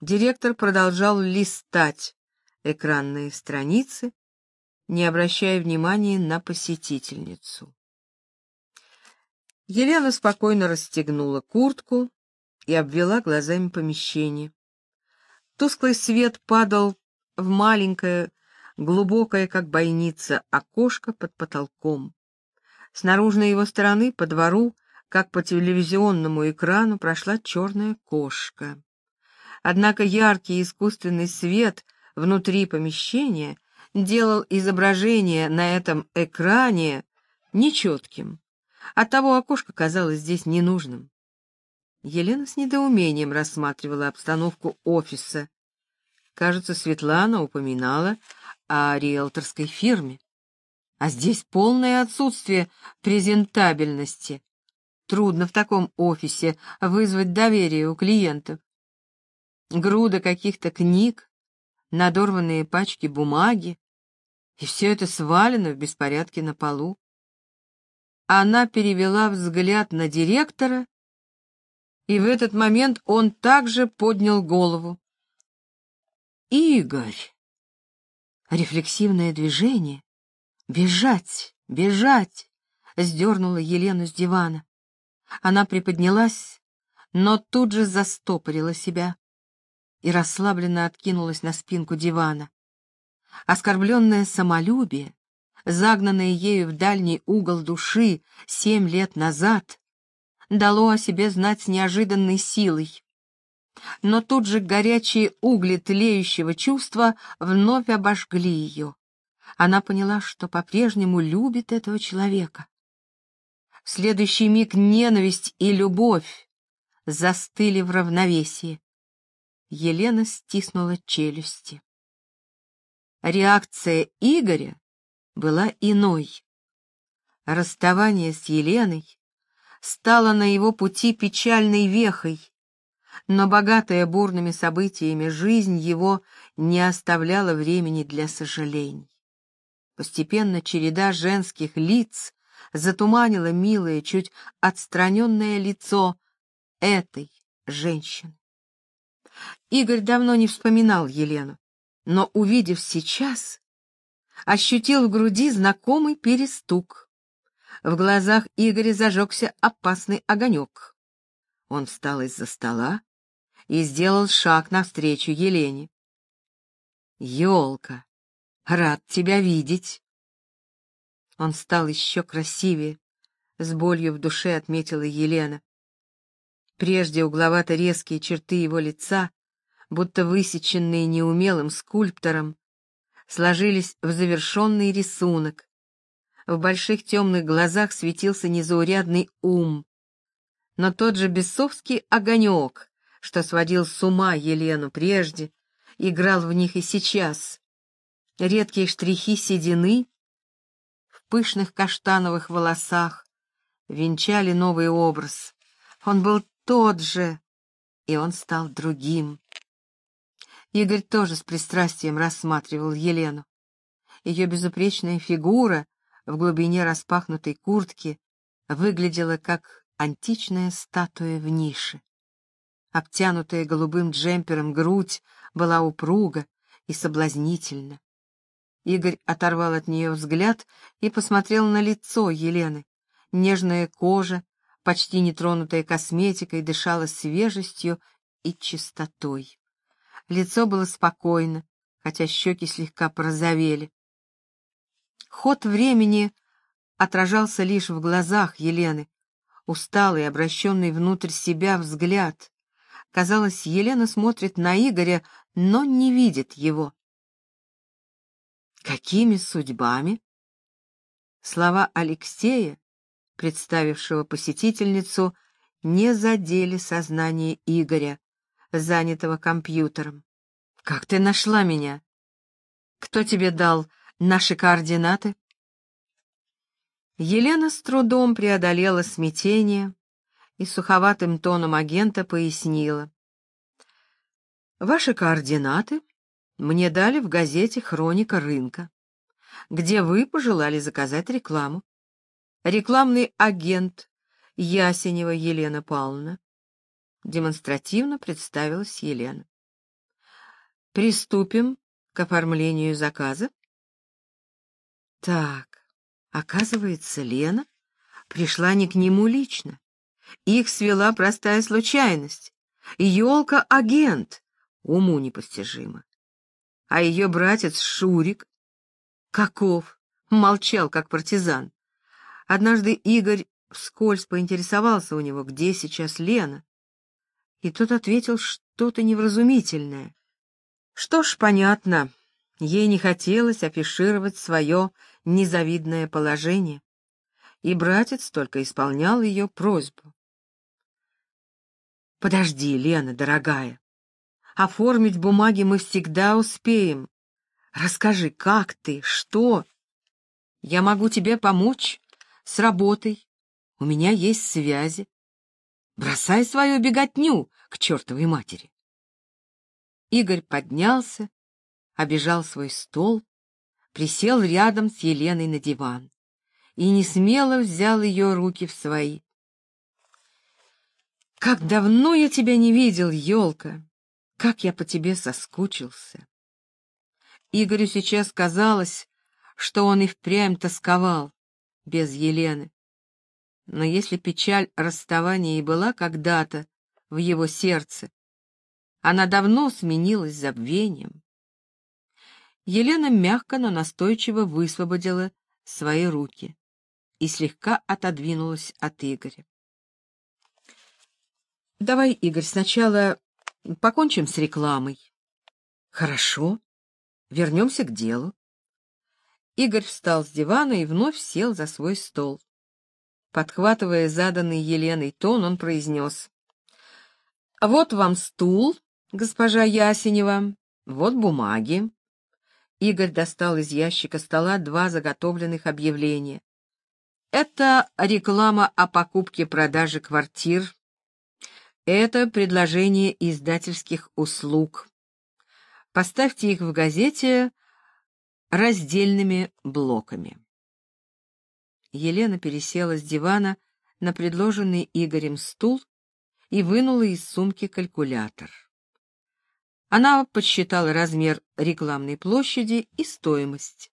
Директор продолжал листать экранные страницы, не обращая внимания на посетительницу. Елена спокойно расстегнула куртку и обвела глазами помещение. Тусклый свет падал в маленькое, глубокое, как бойница, окошко под потолком. С наружной его стороны по двору, как по телевизионному экрану, прошла черная кошка. Однако яркий искусственный свет внутри помещения делал изображение на этом экране нечетким. Оттого окошко казалось здесь ненужным. Елена с недоумением рассматривала обстановку офиса. Кажется, Светлана упоминала о риэлторской фирме. А здесь полное отсутствие презентабельности. Трудно в таком офисе вызвать доверие у клиентов груда каких-то книг, надорванные пачки бумаги, и все это свалено в беспорядке на полу. Она перевела взгляд на директора, и в этот момент он также поднял голову. «Игорь!» Рефлексивное движение. «Бежать! Бежать!» — сдернула Елену с дивана. Она приподнялась, но тут же застопорила себя и расслабленно откинулась на спинку дивана. Оскорбленное самолюбие, загнанное ею в дальний угол души семь лет назад, дало о себе знать с неожиданной силой. Но тут же горячие угли тлеющего чувства вновь обожгли ее. Она поняла, что по-прежнему любит этого человека. В следующий миг ненависть и любовь застыли в равновесии. Елена стиснула челюсти. Реакция Игоря была иной. Расставание с Еленой стало на его пути печальной вехой, но богатая бурными событиями жизнь его не оставляла времени для сожалений. Постепенно череда женских лиц затуманила милое, чуть отстраненное лицо этой женщины. Игорь давно не вспоминал Елену, но, увидев сейчас, ощутил в груди знакомый перестук. В глазах Игоря зажегся опасный огонек. Он встал из-за стола и сделал шаг навстречу Елене. «Елка, рад тебя видеть!» Он стал еще красивее, с болью в душе отметила Елена. Прежде угловато-резкие черты его лица, будто высеченные неумелым скульптором, сложились в завершенный рисунок. В больших темных глазах светился незаурядный ум. Но тот же бесовский огонек, что сводил с ума Елену прежде, играл в них и сейчас. Редкие штрихи седины в пышных каштановых волосах венчали новый образ. Он был тот же, и он стал другим. Игорь тоже с пристрастием рассматривал Елену. Ее безупречная фигура в глубине распахнутой куртки выглядела как античная статуя в нише. Обтянутая голубым джемпером грудь была упруга и соблазнительна. Игорь оторвал от нее взгляд и посмотрел на лицо Елены. Нежная кожа, почти нетронутая косметикой, дышала свежестью и чистотой. Лицо было спокойно, хотя щеки слегка порозовели. Ход времени отражался лишь в глазах Елены, усталый, обращенный внутрь себя взгляд. Казалось, Елена смотрит на Игоря, но не видит его. Какими судьбами? Слова Алексея представившего посетительницу, не задели сознание Игоря, занятого компьютером. «Как ты нашла меня? Кто тебе дал наши координаты?» Елена с трудом преодолела смятение и суховатым тоном агента пояснила. «Ваши координаты мне дали в газете «Хроника рынка», где вы пожелали заказать рекламу рекламный агент Ясенева Елена Павловна. Демонстративно представилась Елена. Приступим к оформлению заказа. Так, оказывается, Лена пришла не к нему лично. Их свела простая случайность. Ёлка — агент, уму непостижимо. А ее братец Шурик, каков, молчал, как партизан. Однажды Игорь вскользь поинтересовался у него, где сейчас Лена. И тот ответил что-то невразумительное. Что ж, понятно, ей не хотелось афишировать свое незавидное положение, и братец только исполнял ее просьбу. «Подожди, Лена, дорогая, оформить бумаги мы всегда успеем. Расскажи, как ты, что? Я могу тебе помочь с работой, у меня есть связи. Бросай свою беготню к чертовой матери. Игорь поднялся, обежал свой стол, присел рядом с Еленой на диван и несмело взял ее руки в свои. «Как давно я тебя не видел, елка! Как я по тебе соскучился!» Игорю сейчас казалось, что он и впрямь тосковал без Елены. Но если печаль расставания и была когда-то в его сердце, она давно сменилась забвением. Елена мягко, но настойчиво высвободила свои руки и слегка отодвинулась от Игоря. «Давай, Игорь, сначала покончим с рекламой». «Хорошо. Вернемся к делу». Игорь встал с дивана и вновь сел за свой стол. Подхватывая заданный Еленой тон, он произнес. «Вот вам стул, госпожа Ясенева, вот бумаги». Игорь достал из ящика стола два заготовленных объявления. Это реклама о покупке-продаже квартир. Это предложение издательских услуг. Поставьте их в газете раздельными блоками. Елена пересела с дивана на предложенный Игорем стул и вынула из сумки калькулятор. Она подсчитала размер рекламной площади и стоимость.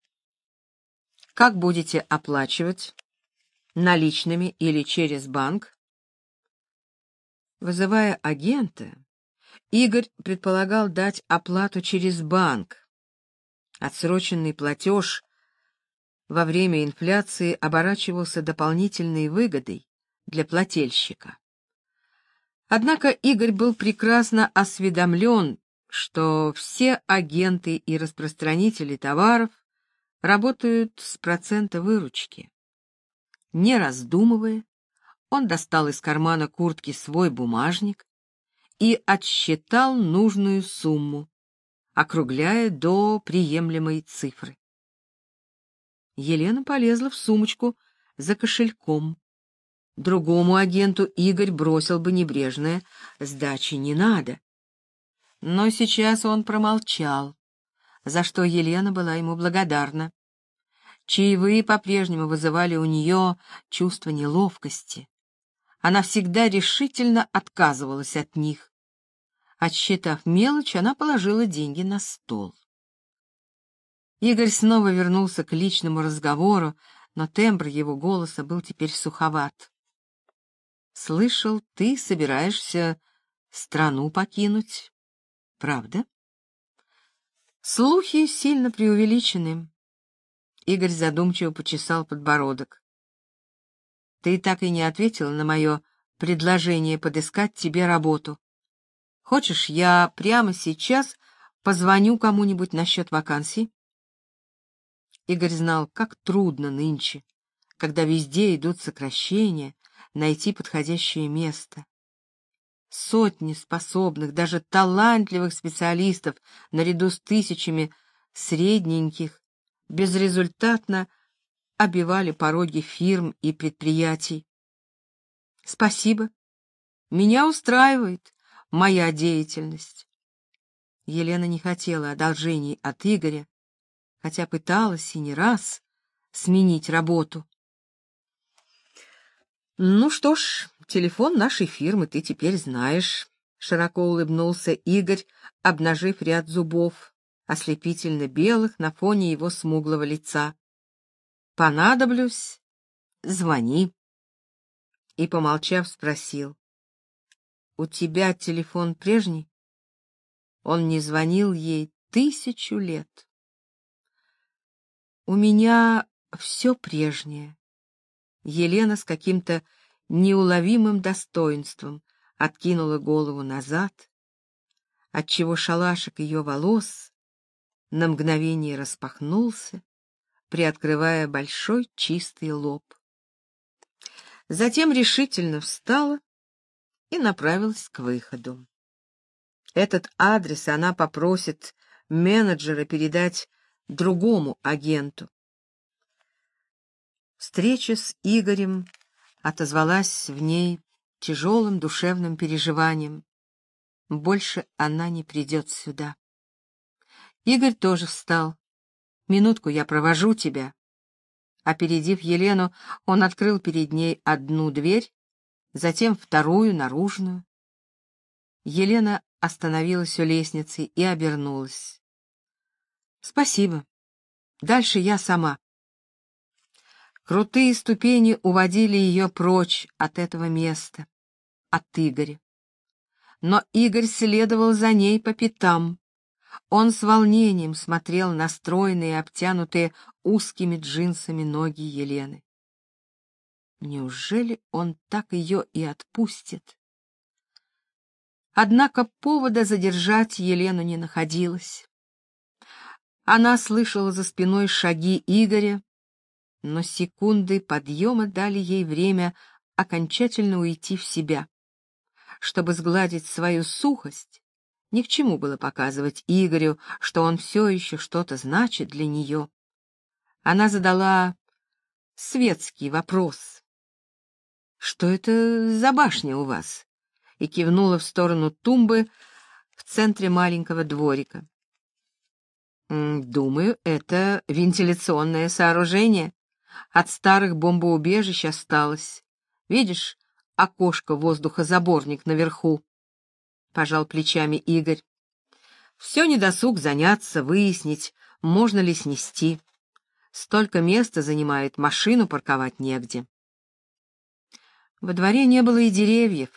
Как будете оплачивать? Наличными или через банк? Вызывая агента, Игорь предполагал дать оплату через банк. Отсроченный платеж во время инфляции оборачивался дополнительной выгодой для плательщика. Однако Игорь был прекрасно осведомлен, что все агенты и распространители товаров работают с процента выручки. Не раздумывая, он достал из кармана куртки свой бумажник и отсчитал нужную сумму, округляя до приемлемой цифры. Елена полезла в сумочку за кошельком. Другому агенту Игорь бросил бы небрежное «сдачи не надо». Но сейчас он промолчал, за что Елена была ему благодарна. Чаевые по-прежнему вызывали у нее чувство неловкости. Она всегда решительно отказывалась от них. Отсчитав мелочь, она положила деньги на стол. Игорь снова вернулся к личному разговору, но тембр его голоса был теперь суховат. «Слышал, ты собираешься страну покинуть, правда?» Слухи сильно преувеличены. Игорь задумчиво почесал подбородок. «Ты так и не ответила на мое предложение подыскать тебе работу. Хочешь, я прямо сейчас позвоню кому-нибудь насчет вакансий?» Игорь знал, как трудно нынче, когда везде идут сокращения, найти подходящее место. Сотни способных, даже талантливых специалистов, наряду с тысячами средненьких, безрезультатно обивали пороги фирм и предприятий. Спасибо. Меня устраивает моя деятельность. Елена не хотела одолжений от Игоря, хотя пыталась и не раз сменить работу. Ну что ж, телефон нашей фирмы ты теперь знаешь. широко улыбнулся Игорь, обнажив ряд зубов, ослепительно белых на фоне его смуглого лица. «Понадоблюсь? Звони». И, помолчав, спросил. «У тебя телефон прежний?» Он не звонил ей тысячу лет. «У меня все прежнее». Елена с каким-то неуловимым достоинством откинула голову назад, отчего шалашик ее волос на мгновение распахнулся, приоткрывая большой чистый лоб. Затем решительно встала и направилась к выходу. Этот адрес она попросит менеджера передать другому агенту. Встреча с Игорем отозвалась в ней тяжелым душевным переживанием. Больше она не придет сюда. Игорь тоже встал. «Минутку, я провожу тебя». Опередив Елену, он открыл перед ней одну дверь, затем вторую, наружную. Елена остановилась у лестницы и обернулась. «Спасибо. Дальше я сама». Крутые ступени уводили ее прочь от этого места, от Игоря. Но Игорь следовал за ней по пятам. Он с волнением смотрел на стройные, обтянутые узкими джинсами ноги Елены. Неужели он так ее и отпустит? Однако повода задержать Елену не находилось. Она слышала за спиной шаги Игоря, но секунды подъема дали ей время окончательно уйти в себя. Чтобы сгладить свою сухость, ни к чему было показывать Игорю, что он все еще что-то значит для нее. Она задала светский вопрос. «Что это за башня у вас?» и кивнула в сторону тумбы в центре маленького дворика. «Думаю, это вентиляционное сооружение», от старых бомбоубежищ осталось. Видишь, окошко-воздухозаборник наверху. Пожал плечами Игорь. Все недосуг заняться, выяснить, можно ли снести. Столько места занимает, машину парковать негде. Во дворе не было и деревьев,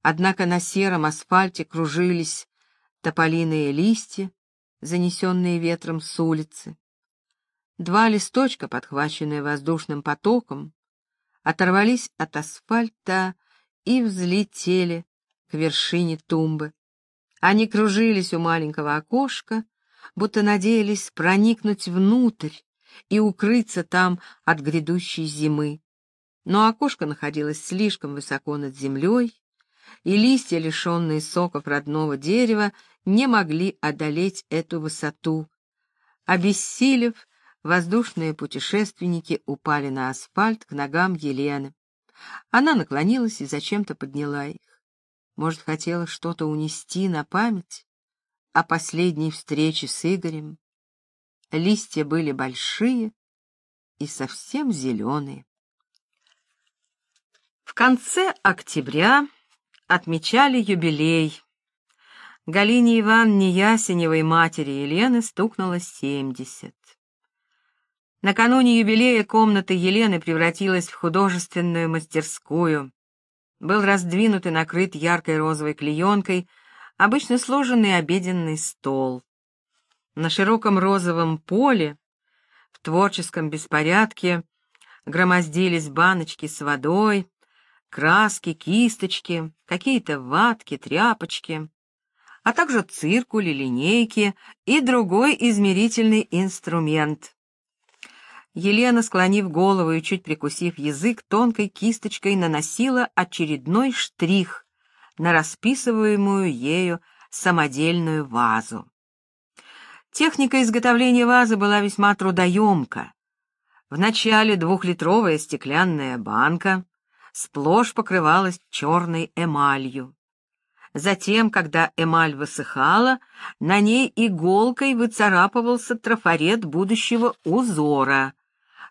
однако на сером асфальте кружились тополиные листья, занесенные ветром с улицы. Два листочка, подхваченные воздушным потоком, оторвались от асфальта и взлетели к вершине тумбы. Они кружились у маленького окошка, будто надеялись проникнуть внутрь и укрыться там от грядущей зимы. Но окошко находилось слишком высоко над землей, и листья, лишенные соков родного дерева, не могли одолеть эту высоту. Обессилев, Воздушные путешественники упали на асфальт к ногам Елены. Она наклонилась и зачем-то подняла их. Может, хотела что-то унести на память о последней встрече с Игорем. Листья были большие и совсем зеленые. В конце октября отмечали юбилей. Галине Ивановне Ясеневой матери Елены стукнуло семьдесят. Накануне юбилея комната Елены превратилась в художественную мастерскую. Был раздвинут и накрыт яркой розовой клеенкой обычно сложенный обеденный стол. На широком розовом поле в творческом беспорядке громоздились баночки с водой, краски, кисточки, какие-то ватки, тряпочки, а также циркули, линейки и другой измерительный инструмент, Елена, склонив голову и чуть прикусив язык, тонкой кисточкой наносила очередной штрих на расписываемую ею самодельную вазу. Техника изготовления вазы была весьма трудоемка. Вначале двухлитровая стеклянная банка сплошь покрывалась черной эмалью. Затем, когда эмаль высыхала, на ней иголкой выцарапывался трафарет будущего узора —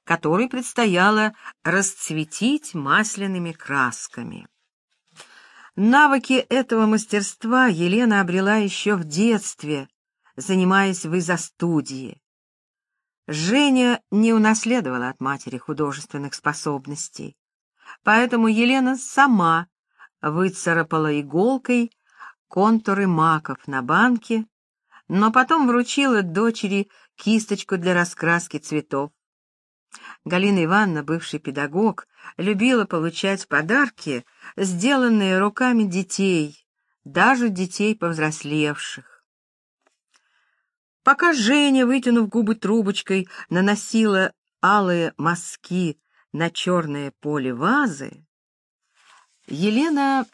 который предстояло расцветить масляными красками. Навыки этого мастерства Елена обрела еще в детстве, занимаясь в изо-студии. Женя не унаследовала от матери художественных способностей, поэтому Елена сама выцарапала иголкой контуры маков на банке, но потом вручила дочери кисточку для раскраски цветов. Галина Ивановна, бывший педагог, любила получать подарки, сделанные руками детей, даже детей повзрослевших. Пока Женя, вытянув губы трубочкой, наносила алые мазки на черное поле вазы, Елена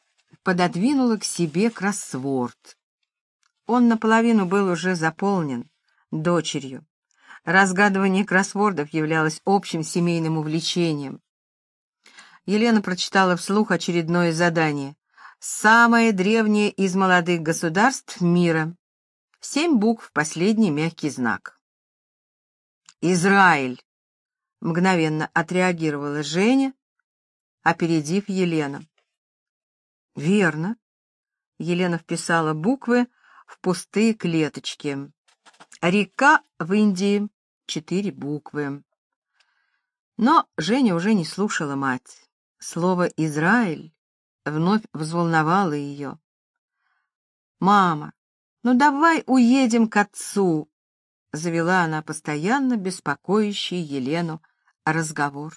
пододвинула к себе кроссворд. Он наполовину был уже заполнен дочерью. Разгадывание кроссвордов являлось общим семейным увлечением. Елена прочитала вслух очередное задание. «Самое древнее из молодых государств мира». Семь букв, последний мягкий знак. «Израиль», — мгновенно отреагировала Женя, опередив Елену. «Верно». Елена вписала буквы в пустые клеточки. Река в Индии. Четыре буквы. Но Женя уже не слушала мать. Слово «Израиль» вновь взволновало ее. «Мама, ну давай уедем к отцу», — завела она постоянно беспокоящий Елену разговор.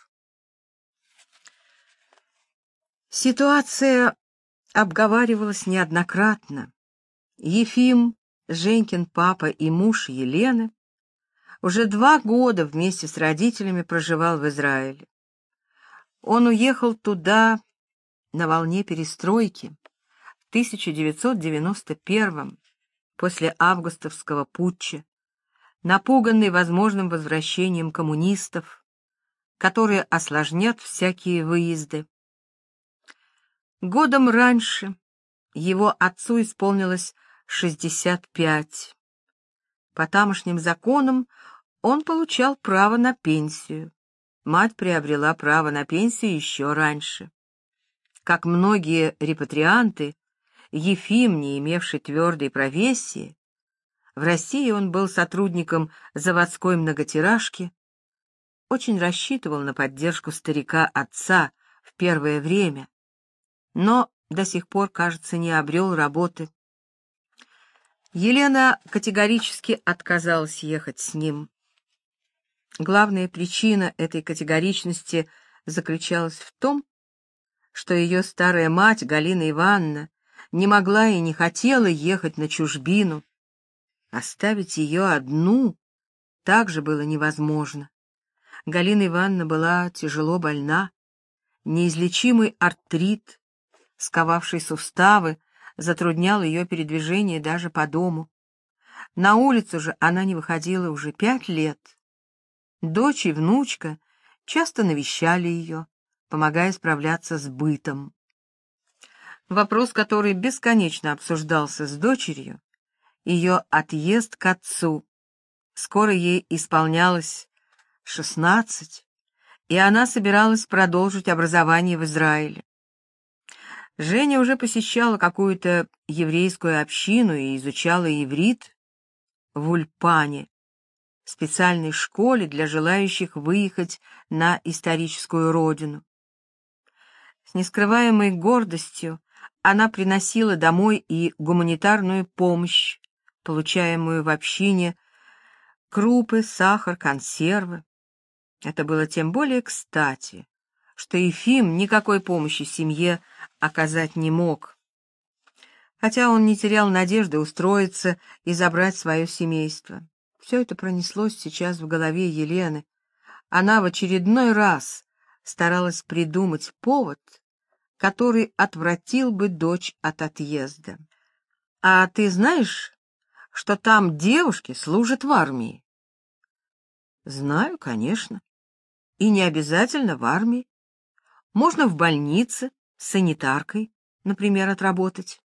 Ситуация обговаривалась неоднократно. Ефим Женькин папа и муж Елены, уже два года вместе с родителями проживал в Израиле. Он уехал туда на волне перестройки в 1991 после августовского путча, напуганный возможным возвращением коммунистов, которые осложнят всякие выезды. Годом раньше его отцу исполнилось 65. По тамошним законам он получал право на пенсию. Мать приобрела право на пенсию еще раньше. Как многие репатрианты, Ефим, не имевший твердой профессии, в России он был сотрудником заводской многотиражки, очень рассчитывал на поддержку старика-отца в первое время, но до сих пор, кажется, не обрел работы. Елена категорически отказалась ехать с ним. Главная причина этой категоричности заключалась в том, что ее старая мать, Галина Ивановна, не могла и не хотела ехать на чужбину. Оставить ее одну также было невозможно. Галина Ивановна была тяжело больна, неизлечимый артрит, сковавший суставы, затруднял ее передвижение даже по дому. На улицу же она не выходила уже пять лет. Дочь и внучка часто навещали ее, помогая справляться с бытом. Вопрос, который бесконечно обсуждался с дочерью, ее отъезд к отцу. Скоро ей исполнялось шестнадцать, и она собиралась продолжить образование в Израиле. Женя уже посещала какую-то еврейскую общину и изучала иврит в Ульпане, специальной школе для желающих выехать на историческую родину. С нескрываемой гордостью она приносила домой и гуманитарную помощь, получаемую в общине, крупы, сахар, консервы. Это было тем более кстати, что Ефим никакой помощи семье оказать не мог. Хотя он не терял надежды устроиться и забрать свое семейство. Все это пронеслось сейчас в голове Елены. Она в очередной раз старалась придумать повод, который отвратил бы дочь от отъезда. «А ты знаешь, что там девушки служат в армии?» «Знаю, конечно. И не обязательно в армии. Можно в больнице, с санитаркой, например, отработать.